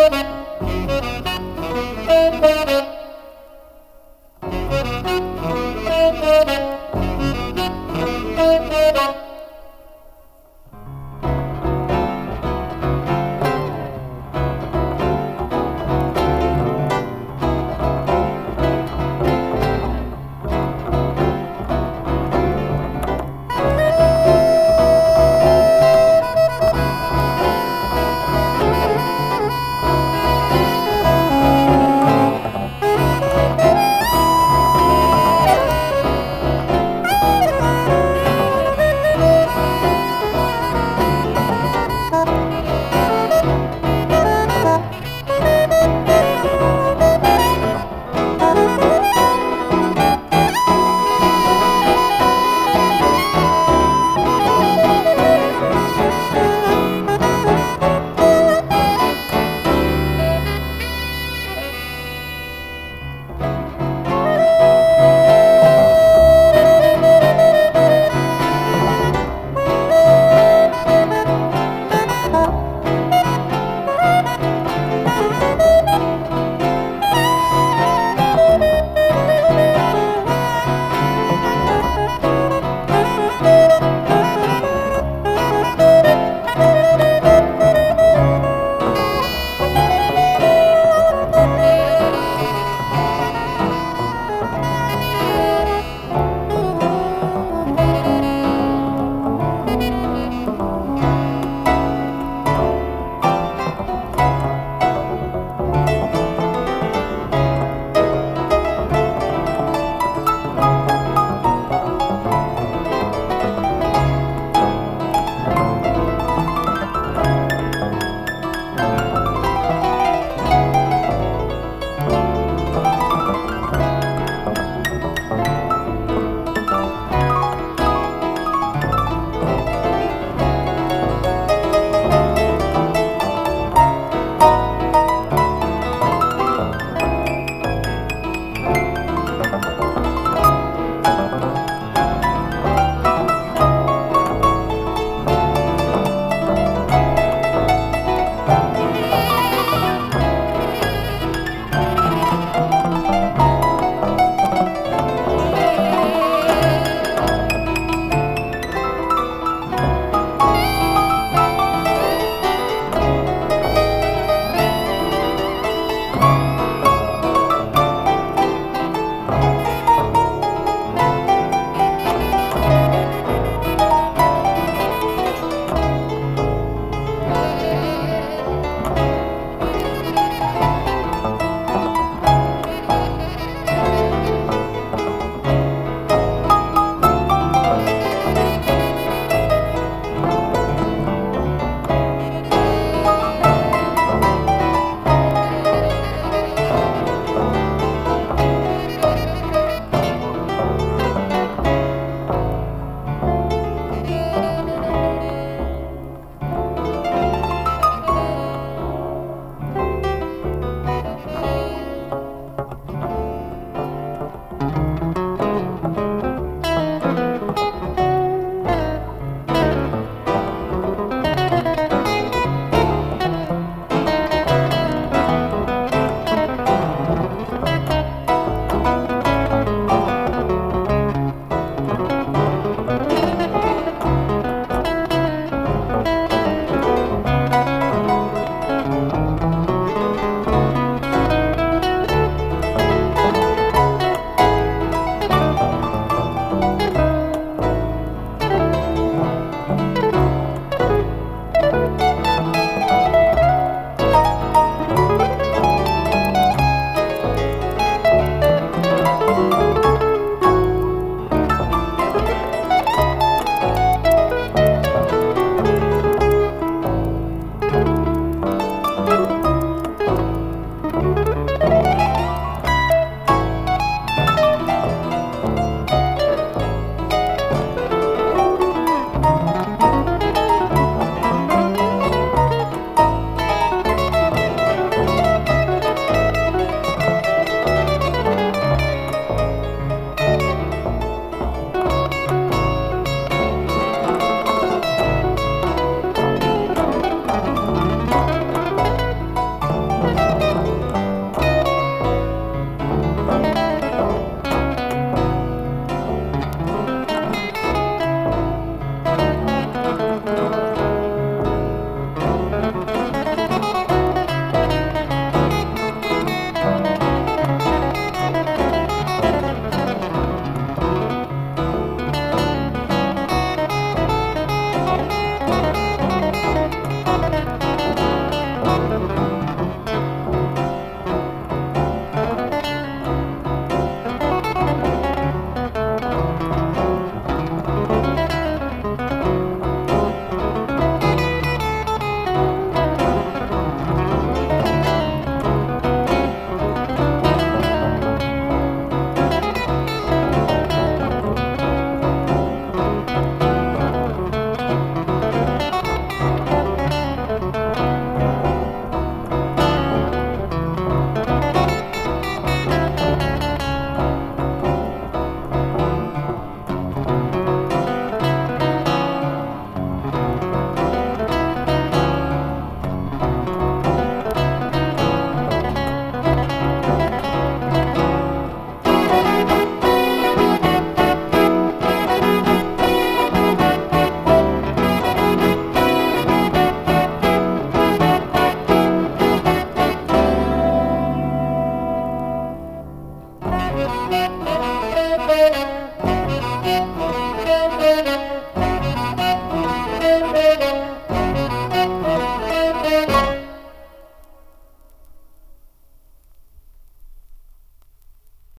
you.